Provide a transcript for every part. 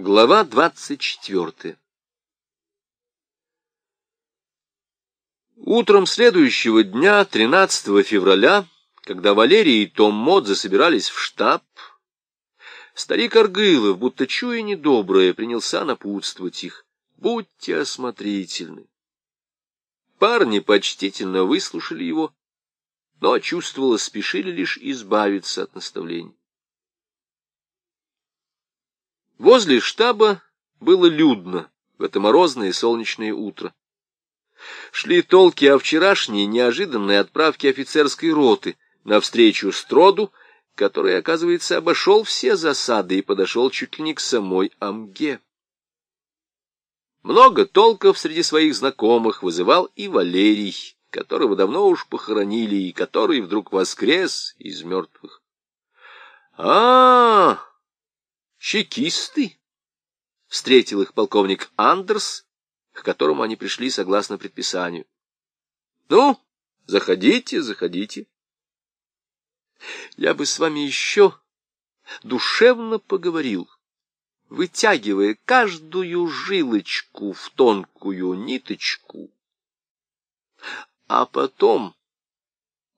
Глава двадцать четвертая Утром следующего дня, 13 февраля, когда Валерий и Том Мод засобирались в штаб, старик Аргылов, будто чуя недоброе, принялся напутствовать их. Будьте осмотрительны. Парни почтительно выслушали его, но, чувствовалось, спешили лишь избавиться от наставлений. Возле штаба было людно в это морозное солнечное утро. Шли толки о вчерашней неожиданной отправке офицерской роты навстречу Строду, который, оказывается, обошел все засады и подошел чуть ли не к самой Амге. Много толков среди своих знакомых вызывал и Валерий, которого давно уж похоронили, и который вдруг воскрес из мертвых. а, -а, -а чекисты! Встретил их полковник Андерс, к которому они пришли согласно предписанию. Ну, заходите, заходите. Я бы с вами еще душевно поговорил, вытягивая каждую жилочку в тонкую ниточку. А потом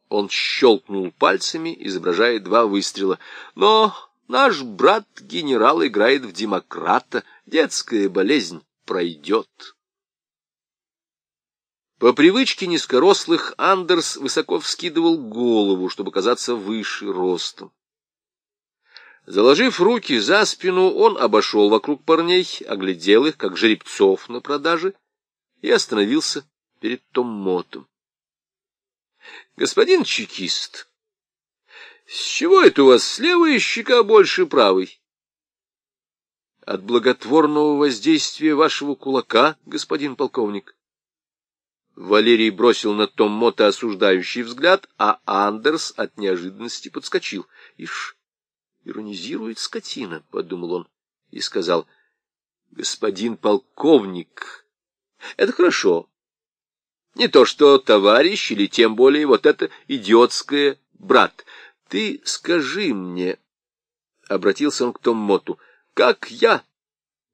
он щелкнул пальцами, изображая два выстрела. Но Наш брат-генерал играет в демократа, детская болезнь пройдет. По привычке низкорослых Андерс высоко вскидывал голову, чтобы казаться выше ростом. Заложив руки за спину, он обошел вокруг парней, оглядел их, как жеребцов на продаже, и остановился перед Том Мотом. Господин чекист, с чего это у вас левая щека больше правой? От благотворного воздействия вашего кулака, господин полковник. Валерий бросил на Том Мота осуждающий взгляд, а Андерс от неожиданности подскочил. Ишь, иронизирует скотина, — подумал он и сказал, — господин полковник, это хорошо. Не то что товарищ, или тем более вот это идиотское брат — ты скажи мне, — обратился он к Томмоту, — как я,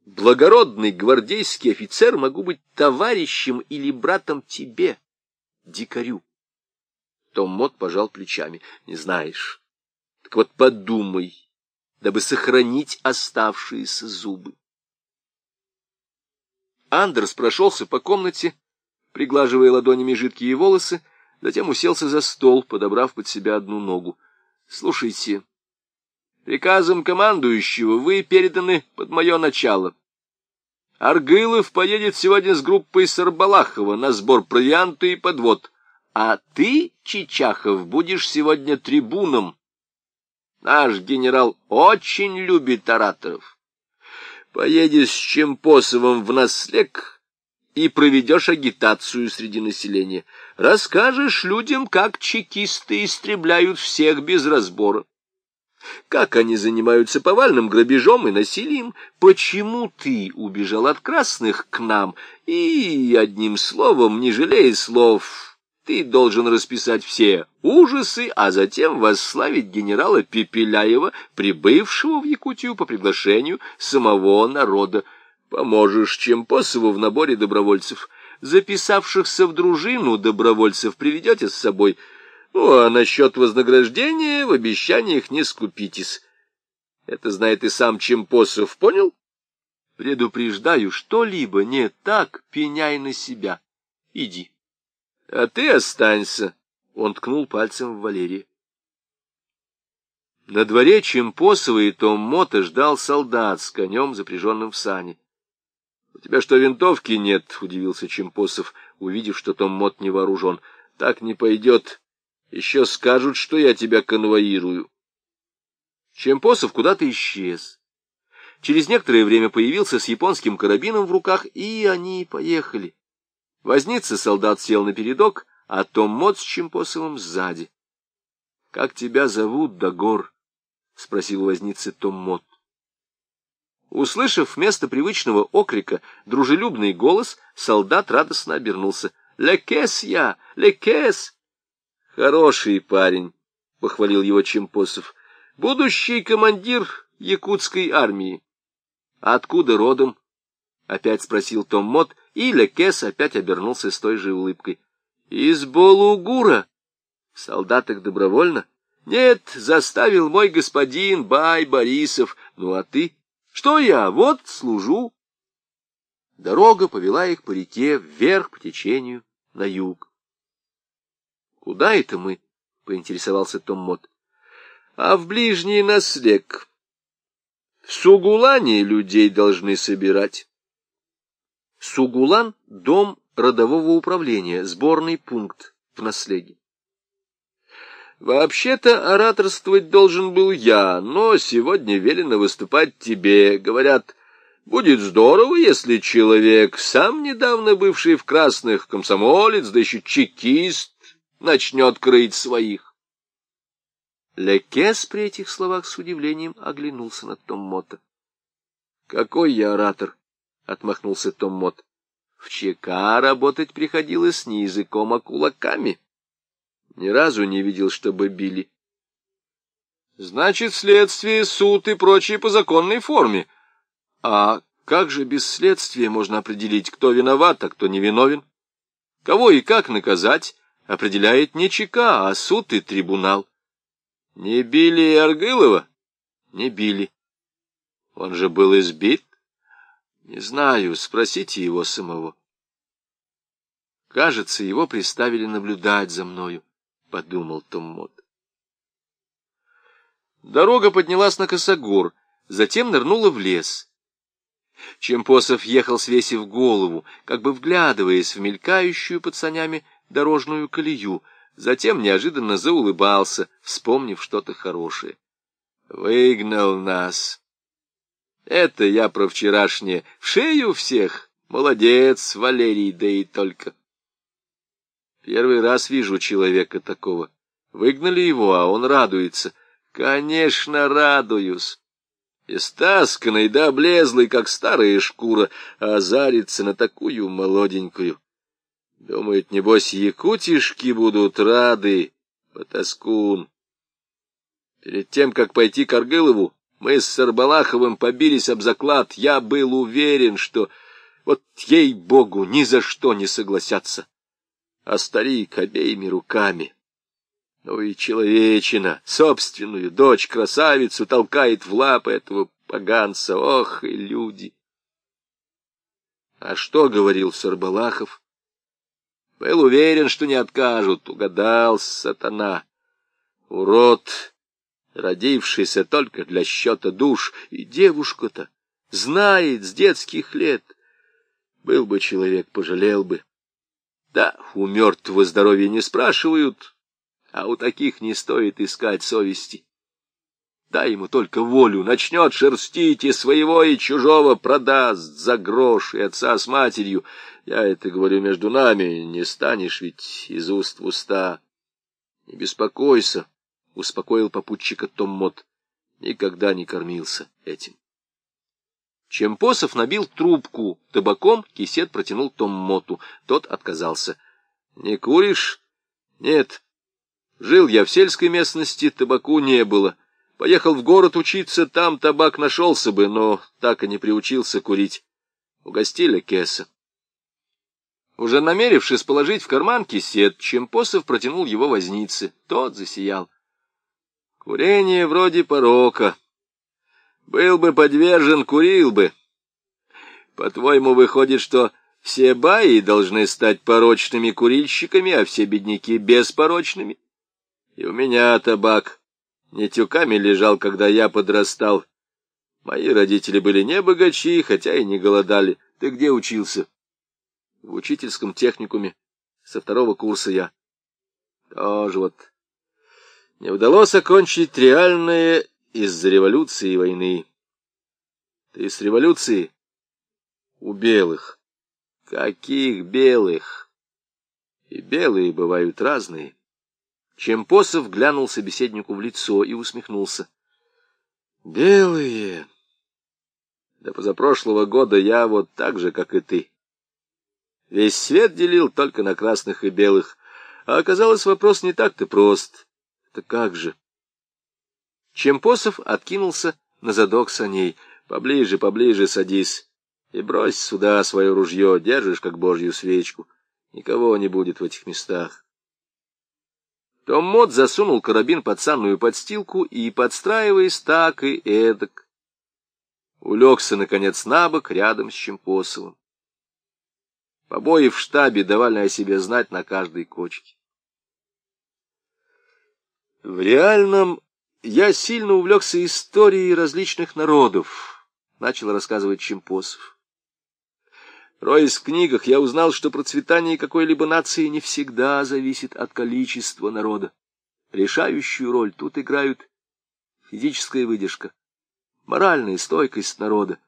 благородный гвардейский офицер, могу быть товарищем или братом тебе, дикарю? Томмот пожал плечами. Не знаешь. Так вот подумай, дабы сохранить оставшиеся зубы. Андерс прошелся по комнате, приглаживая ладонями жидкие волосы, затем уселся за стол, подобрав под себя одну ногу. Слушайте, приказом командующего вы переданы под мое начало. Аргылов поедет сегодня с группой Сарбалахова на сбор провианта и подвод, а ты, Чичахов, будешь сегодня трибуном. Наш генерал очень любит ораторов. Поедешь с Чемпосовым в наслег и проведешь агитацию среди населения. Расскажешь людям, как чекисты истребляют всех без разбора. Как они занимаются повальным грабежом и насилием? Почему ты убежал от красных к нам? И, одним словом, не жалея слов, ты должен расписать все ужасы, а затем восславить генерала Пепеляева, прибывшего в Якутию по приглашению самого народа. Поможешь Чемпосову в наборе добровольцев. Записавшихся в дружину добровольцев приведете с собой. Ну, а насчет вознаграждения в обещаниях не скупитесь. Это знает и сам Чемпосов, понял? Предупреждаю, что-либо не так, пеняй на себя. Иди. А ты останься. Он ткнул пальцем в Валерия. На дворе Чемпосова и Том Мота ждал солдат с конем, запряженным в сани. — У тебя что, винтовки нет? — удивился Чемпосов, увидев, что Том Мот не вооружен. — Так не пойдет. Еще скажут, что я тебя конвоирую. Чемпосов куда-то исчез. Через некоторое время появился с японским карабином в руках, и они поехали. Возница солдат сел на передок, а Том Мот с Чемпосовым сзади. — Как тебя зовут, Дагор? — спросил возница Том Мот. Услышав вместо привычного окрика дружелюбный голос, солдат радостно обернулся. «Лекес я! Лекес!» «Хороший парень», — похвалил его Чемпосов. «Будущий командир якутской армии. Откуда родом? Опять спросил Том Мот, и Лекес опять обернулся с той же улыбкой. Из Болугура. В солдатах добровольно? Нет, заставил мой господин Бай Борисов. Ну а ты? Что я? Вот служу. Дорога повела их по реке вверх по течению на юг. Куда это мы? поинтересовался Том Мот. А в ближний наслег. В Сугулане людей должны собирать. Сугулан — дом родового управления, сборный пункт в наследии. Вообще-то ораторствовать должен был я, но сегодня велено выступать тебе. Говорят, будет здорово, если человек, сам недавно бывший в красных комсомолец, да еще чекист, начнет крыть своих. Лекес при этих словах с удивлением оглянулся на Том Мота. — Какой я оратор? — отмахнулся Том Мот. — В ЧК работать приходилось не языком, а кулаками. Ни разу не видел, чтобы били. — Значит, следствие, суд и прочие по законной форме. А как же без следствия можно определить, кто виноват, а кто невиновен? Кого и как наказать, определяет не ЧК, а суд и трибунал. Не били и Аргылова? Не били. Он же был избит? Не знаю, спросите его самого. Кажется, его приставили наблюдать за мною, — подумал Том Мот. Дорога поднялась на косогор, затем нырнула в лес. Чемпосов ехал, свесив голову, как бы вглядываясь в мелькающую под санями дорожную колею, Затем неожиданно заулыбался, вспомнив что-то хорошее. Выгнал нас. Это я про вчерашнее. В шею всех. Молодец, Валерий, да и только. Первый раз вижу человека такого. Выгнали его, а он радуется. Конечно, радуюсь. Истасканный да облезлый, как старая шкура, а зарится на такую молоденькую. Думает, небось, якутишки будут рады, потаскун. Перед тем, как пойти к Аргылову, мы с Сарбалаховым побились об заклад. Я был уверен, что вот ей-богу ни за что не согласятся. А старик обеими руками. Ну и человечина, собственную дочь-красавицу, толкает в лапы этого поганца. Ох и люди! А что говорил Сарбалахов? Был уверен, что не откажут. Угадал сатана. Урод, родившийся только для счета душ. И девушка-то знает с детских лет. Был бы человек, пожалел бы. Да, у мертвого здоровья не спрашивают, а у таких не стоит искать совести. Дай ему только волю, начнет шерстить и своего, и чужого продаст за грош и отца с матерью. Я это говорю между нами, не станешь ведь из уст в уста. Не беспокойся, — успокоил попутчика Том Мот. Никогда не кормился этим. Чемпосов набил трубку табаком, кисет протянул Том Моту. Тот отказался. — Не куришь? — Нет. Жил я в сельской местности, табаку не было. Поехал в город учиться, там табак нашелся бы, но так и не приучился курить. Угостили кеса. Уже намерившись положить в карман кисет, Чемпосов протянул его вознице. Тот засиял. Курение вроде порока. Был бы подвержен, курил бы. По-твоему, выходит, что все баи должны стать порочными курильщиками, а все бедняки — беспорочными? И у меня табак не тюками лежал, когда я подрастал. Мои родители были не богачи, хотя и не голодали. Ты где учился? в учительском техникуме. Со второго курса я. Тоже вот. Не удалось окончить реальное из-за революции и войны. Ты с революции? У белых. Каких белых? И белые бывают разные. Чемпосов глянул собеседнику в лицо и усмехнулся. Белые. Да позапрошлого года я вот так же, как и ты. Весь свет делил только на красных и белых, а оказалось вопрос не так-то прост. Это как же? Чемпосов откинулся на задок саней. Поближе, поближе садись и брось сюда свое ружье, держишь как божью свечку. Никого не будет в этих местах. Том Мот засунул карабин под санную подстилку и, подстраиваясь так и эдак, улегся, наконец, на бок рядом с Чемпосовым. Побои в штабе давали о себе знать на каждой кочке. В реальном я сильно увлекся историей различных народов, начал рассказывать Чемпосов. Роясь в книгах, я узнал, что процветание какой-либо нации не всегда зависит от количества народа. Решающую роль тут играют физическая выдержка, моральная стойкость народа,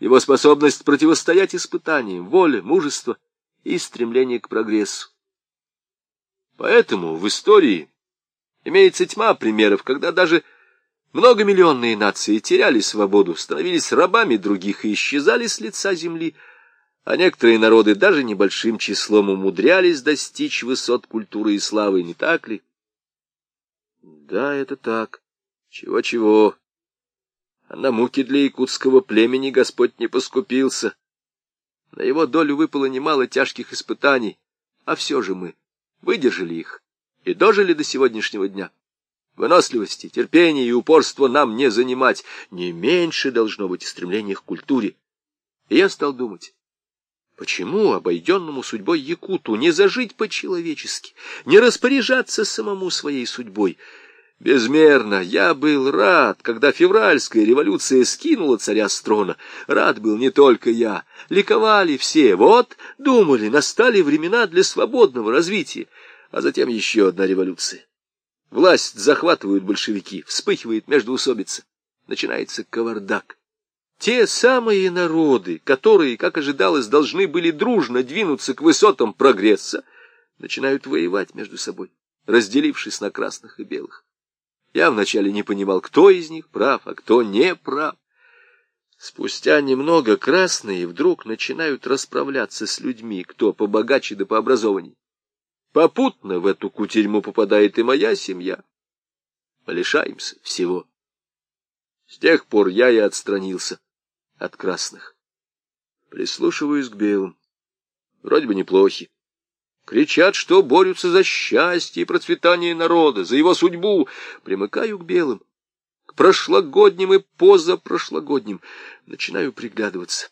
его способность противостоять испытаниям, воля, мужество и стремление к прогрессу. Поэтому в истории имеется тьма примеров, когда даже многомиллионные нации теряли свободу, становились рабами других и исчезали с лица земли, а некоторые народы даже небольшим числом умудрялись достичь высот культуры и славы, не так ли? Да, это так. Чего-чего. А на муки для якутского племени Господь не поскупился. На его долю выпало немало тяжких испытаний, а все же мы выдержали их и дожили до сегодняшнего дня. Выносливости, терпения и упорства нам не занимать, не меньше должно быть стремление к культуре. И я стал думать, Почему обойденному судьбой Якуту не зажить по-человечески, не распоряжаться самому своей судьбой? Безмерно я был рад, когда февральская революция скинула царя с трона. Рад был не только я, ликовали все. Вот, думали, настали времена для свободного развития. А затем еще одна революция. Власть захватывают большевики, вспыхивает междоусобица. Начинается кавардак. Те самые народы, которые, как ожидалось, должны были дружно двинуться к высотам прогресса, начинают воевать между собой, разделившись на красных и белых. Я вначале не понимал, кто из них прав, а кто не прав. Спустя немного красные вдруг начинают расправляться с людьми, кто побогаче да пообразованней. Попутно в эту кутерьму попадает и моя семья. Лишаемся всего. С тех пор я и отстранился от красных. Прислушиваюсь к белым. Вроде бы неплохи. Кричат, что борются за счастье и процветание народа, за его судьбу. Примыкаю к белым, к прошлогодним и позапрошлогодним. Начинаю приглядываться.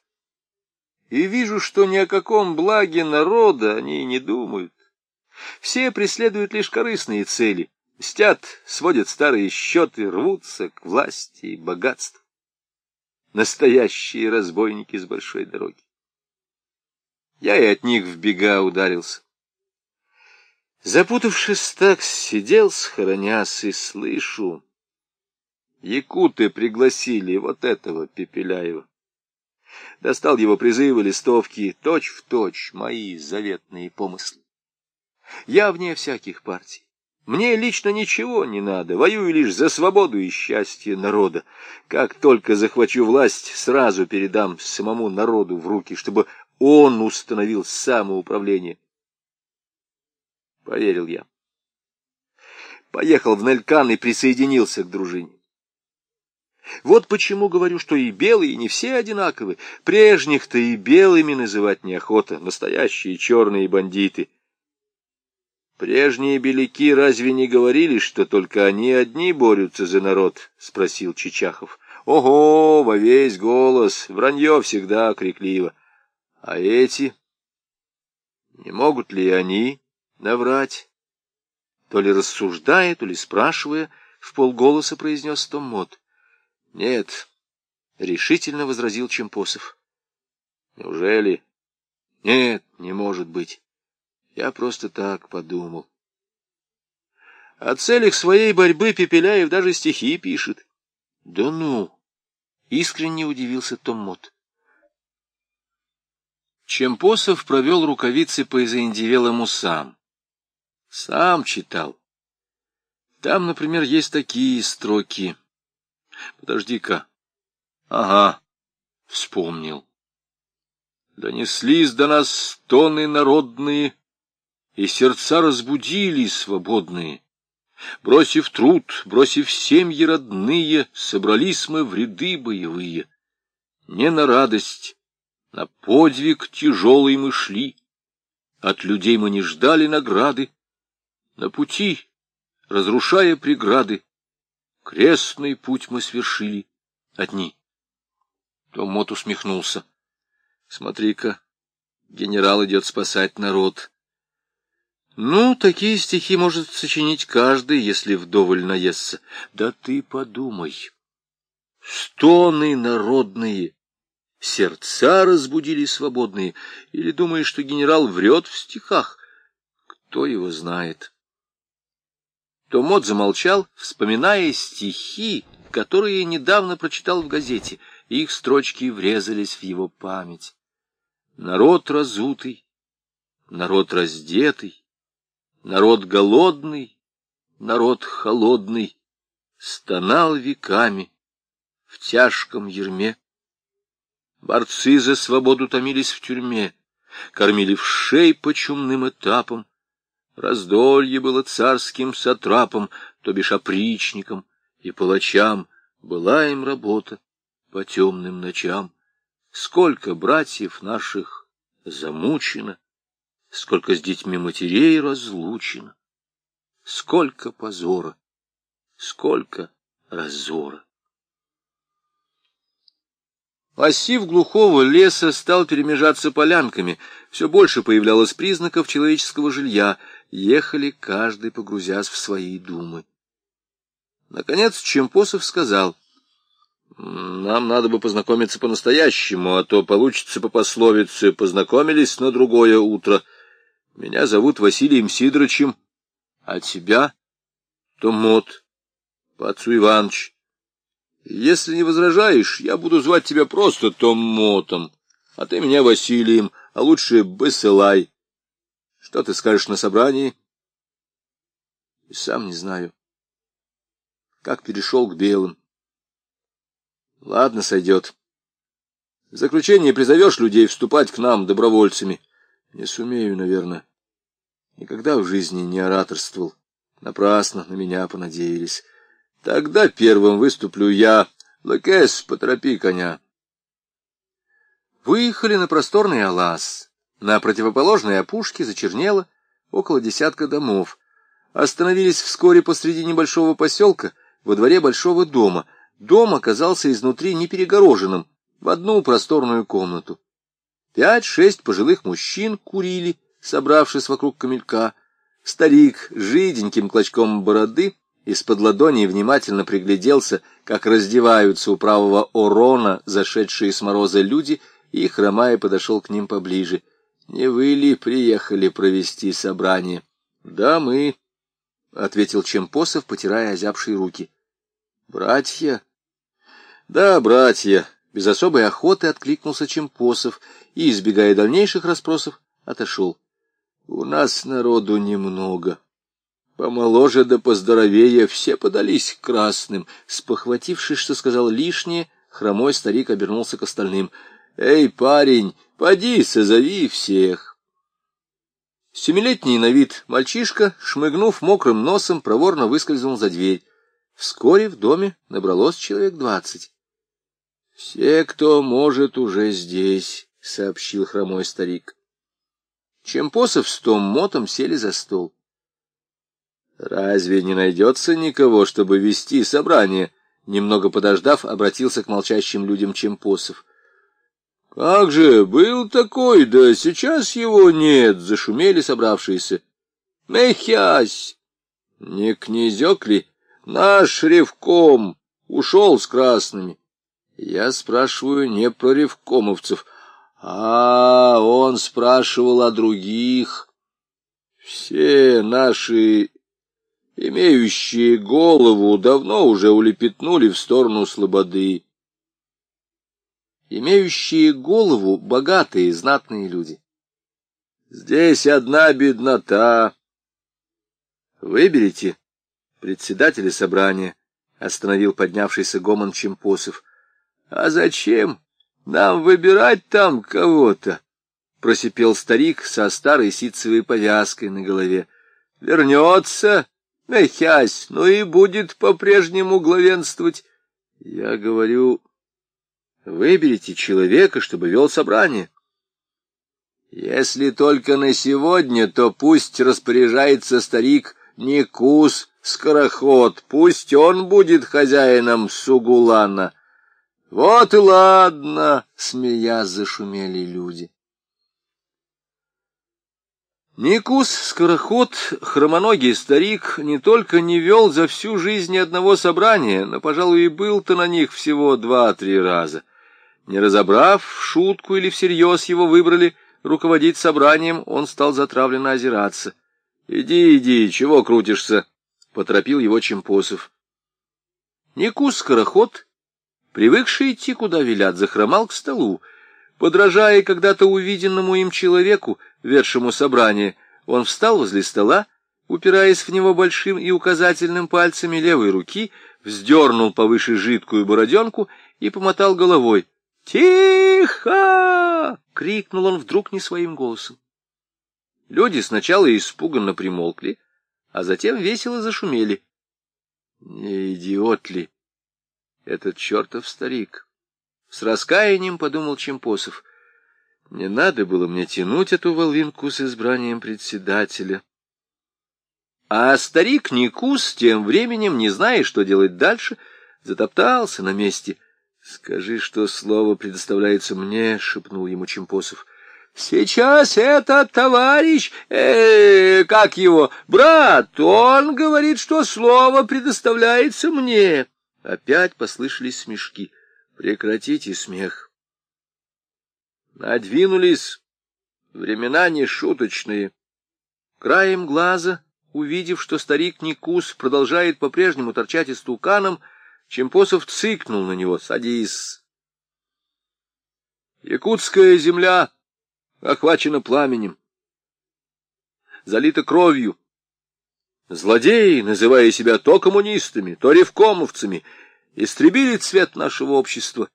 И вижу, что ни о каком благе народа они не думают. Все преследуют лишь корыстные цели. Мстят, сводят старые счеты, рвутся к власти и богатству настоящие разбойники с большой дороги. Я и от них в бега ударился. Запутавшись так, сидел, схоронясь, и слышу. Якуты пригласили вот этого Пепеляева. Достал его призывы, листовки, точь-в-точь мои заветные помыслы. Я вне всяких партий. Мне лично ничего не надо, воюю лишь за свободу и счастье народа. Как только захвачу власть, сразу передам самому народу в руки, чтобы он установил самоуправление. Поверил я. Поехал в Нелькан и присоединился к дружине. Вот почему говорю, что и белые не все одинаковы. Прежних-то и белыми называть неохота, настоящие черные бандиты — Прежние беляки разве не говорили, что только они одни борются за народ? — спросил Чичахов. — Ого, во весь голос, вранье всегда крикливо. А эти? Не могут ли они наврать? То ли рассуждая, то ли спрашивая, в полголоса произнес Том Мот. — Нет, — решительно возразил Чемпосов. — Неужели? — Нет, не может быть. Я просто так подумал. О целях своей борьбы Пепеляев даже стихи пишет. Да ну! Искренне удивился Том Мот. Чемпосов провел рукавицы по заиндевелым усам. Сам читал. Там, например, есть такие строки. Подожди-ка. Ага, вспомнил. Донеслись до нас стоны народные, и сердца разбудили свободные. Бросив труд, бросив семьи родные, собрались мы в ряды боевые. не на радость, на подвиг тяжелый мы шли. От людей мы не ждали награды. На пути, разрушая преграды, крестный путь мы свершили одни. Том Мот усмехнулся. Смотри-ка, генерал идет спасать народ. Ну, такие стихи может сочинить каждый, если вдоволь наестся. Да ты подумай. Стоны народные, сердца разбудили свободные. Или думаешь, что генерал врет в стихах? Кто его знает? Томот замолчал, вспоминая стихи, которые недавно прочитал в газете. Их строчки врезались в его память. Народ разутый, народ раздетый, Народ голодный, народ холодный, Стонал веками в тяжком ерме. Борцы за свободу томились в тюрьме, Кормили в шей по чумным этапам. Раздолье было царским сатрапом, То бишь опричникам и палачам. Была им работа по темным ночам. Сколько братьев наших замучено, сколько с детьми матерей разлучено, сколько позора, сколько разора. Массив глухого леса стал перемежаться полянками, все больше появлялось признаков человеческого жилья, ехали каждый, погрузясь в свои думы. Наконец Чемпосов сказал, «Нам надо бы познакомиться по-настоящему, а то получится по пословице «познакомились на другое утро». Меня зовут Василием Сидоровичем, а тебя — Томот, по отцу Иванович. Если не возражаешь, я буду звать тебя просто Томотом, а ты меня Василием, а лучше Басылай. Что ты скажешь на собрании? И сам не знаю. Как перешел к белым. Ладно, сойдет. В заключение призовешь людей вступать к нам добровольцами. Не сумею, наверное. Никогда в жизни не ораторствовал. Напрасно на меня понадеялись. Тогда первым выступлю я. Лакес, поторопи коня. Выехали на просторный Алас. На противоположной опушке зачернело около десятка домов. Остановились вскоре посреди небольшого поселка, во дворе большого дома. Дом оказался изнутри неперегороженным, в одну просторную комнату. Пять-шесть пожилых мужчин курили, собравшись вокруг камелька. Старик с жиденьким клочком бороды из-под ладони внимательно пригляделся, как раздеваются у правого орона зашедшие с мороза люди, и, хромая, подошел к ним поближе. — Не вы ли приехали провести собрание? — Да, мы, — ответил Чемпосов, потирая озябшие руки. — Братья? — Да, братья. Без особой охоты откликнулся Чемпосов и, избегая дальнейших расспросов, отошел. У нас народу немного. Помоложе да поздоровее все подались красным. Спохватившись, что сказал лишнее, хромой старик обернулся к остальным. «Эй, парень, поди, созови всех!» Семилетний на вид мальчишка, шмыгнув мокрым носом, проворно выскользнул за дверь. Вскоре в доме набралось человек двадцать. «Все, кто может, уже здесь», — сообщил хромой старик. Чемпосов с Том Мотом сели за стол. «Разве не найдется никого, чтобы вести собрание?» Немного подождав, обратился к молчащим людям Чемпосов. «Как же, был такой, да сейчас его нет!» — зашумели собравшиеся. «Мехясь! Не князек ли? Наш ревком ушел с красными!» «Я спрашиваю не про ревкомовцев, а, он спрашивал о других. Все наши, имеющие голову, давно уже улепетнули в сторону слободы. Имеющие голову богатые, знатные люди. Здесь одна беднота. Выберите председателя собрания, — остановил поднявшийся гомон Чемпосов. — А зачем? — нам выбирать там кого-то, — просипел старик со старой ситцевой повязкой на голове. — Вернется, нахясь, ну и будет по-прежнему главенствовать. Я говорю Выберите человека, чтобы вел собрание. Если только на сегодня, то пусть распоряжается старик Никус Скороход, пусть он будет хозяином Сугулана. Вот и ладно, смеясь, зашумели люди. Никус, скороход, хромоногий старик, не только не вел за всю жизнь одного собрания, но, пожалуй, и был-то на них всего два-три раза. Не разобрав, в шутку или всерьез его выбрали руководить собранием, он стал затравленно озираться. — Иди, иди, чего крутишься? — поторопил его Чемпосов. Никус, скороход, привыкший идти, куда велят, захромал к столу, Подражая когда-то увиденному им человеку, ведшему собрание, он встал возле стола, упираясь в него большим и указательным пальцами левой руки, вздернул повыше жидкую бороденку и помотал головой. «Тихо!» — крикнул он вдруг не своим голосом. Люди сначала испуганно примолкли, а затем весело зашумели. Не идиот ли этот чертов старик? С раскаянием подумал Чемпосов. Не надо было мне тянуть эту волынку с избранием председателя. А старик Никус тем временем, не зная, что делать дальше, затоптался на месте. — Скажи, что слово предоставляется мне, — шепнул ему Чемпосов. — Сейчас этот товарищ, э, как его, брат, он говорит, что слово предоставляется мне. Опять послышались смешки. Прекратите смех. Надвинулись времена нешуточные. Краем глаза, увидев, что старик Никус продолжает по-прежнему торчать истуканом, Чемпосов цыкнул на него. «Садись!» Якутская земля охвачена пламенем, залита кровью. Злодеи, называя себя то коммунистами, то ревкомовцами, истребили цвет нашего общества,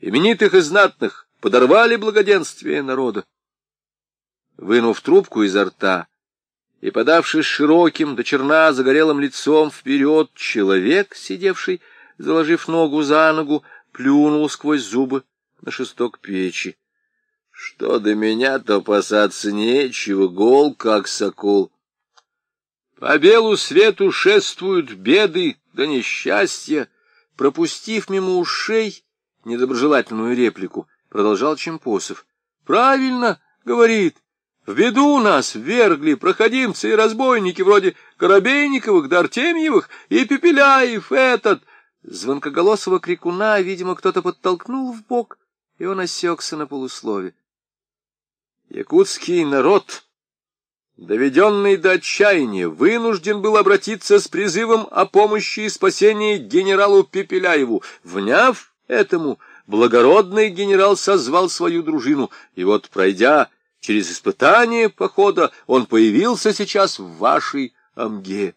именитых и знатных, подорвали благоденствие народа. Вынув трубку изо рта и подавшись широким до черна загорелым лицом вперед, человек, сидевший, заложив ногу за ногу, плюнул сквозь зубы на шесток печи. Что до меня, то опасаться нечего, гол, как сокол. По белу свету шествуют беды да несчастья, Пропустив мимо ушей недоброжелательную реплику, продолжал Чемпосов. — Правильно, — говорит, — в беду нас ввергли проходимцы и разбойники вроде Коробейниковых, да Артемьевых и Пепеляев этот. Звонкоголосого крикуна, видимо, кто-то подтолкнул в бок, и он осекся на полуслове. Якутский народ доведенный до отчаяния, вынужден был обратиться с призывом о помощи и спасении генералу Пепеляеву. Вняв этому, благородный генерал созвал свою дружину, и вот, пройдя через испытание похода, он появился сейчас в вашей Амге.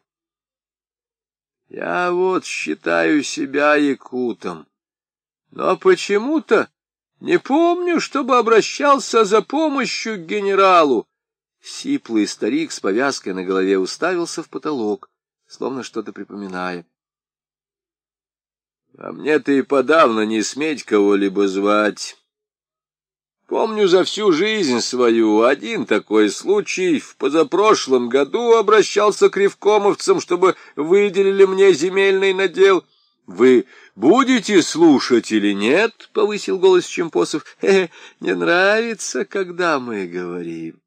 Я вот считаю себя якутом, но почему-то не помню, чтобы обращался за помощью к генералу, Сиплый старик с повязкой на голове уставился в потолок, словно что-то припоминая. А мне-то и подавно не сметь кого-либо звать. Помню за всю жизнь свою один такой случай. В позапрошлом году обращался к ревкомовцам, чтобы выделили мне земельный надел. Вы будете слушать или нет? — повысил голос Чемпосов. — Не нравится, когда мы говорим.